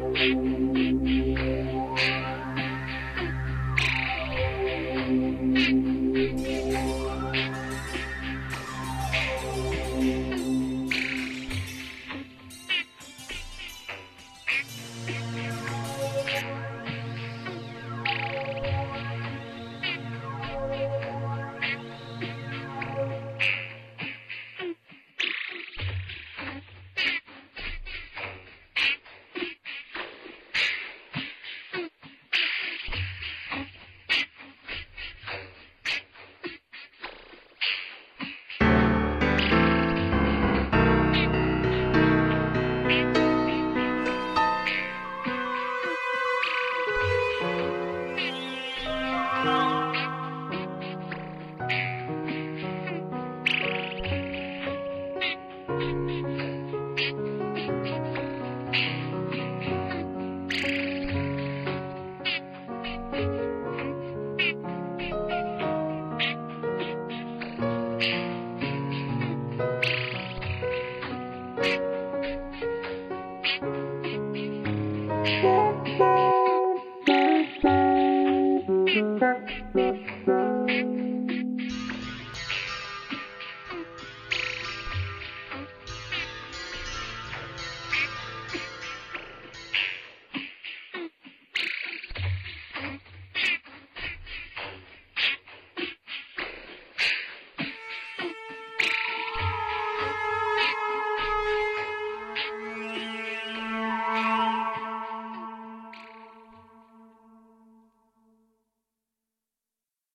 Thank you. 是